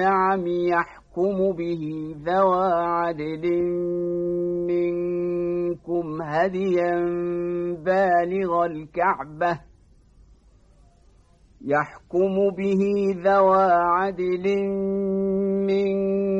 النعم يحكم به ذوى عدل منكم هديا بالغ الكعبة. يحكم به ذوى عدل منكم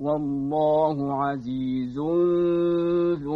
والله عزيز ذو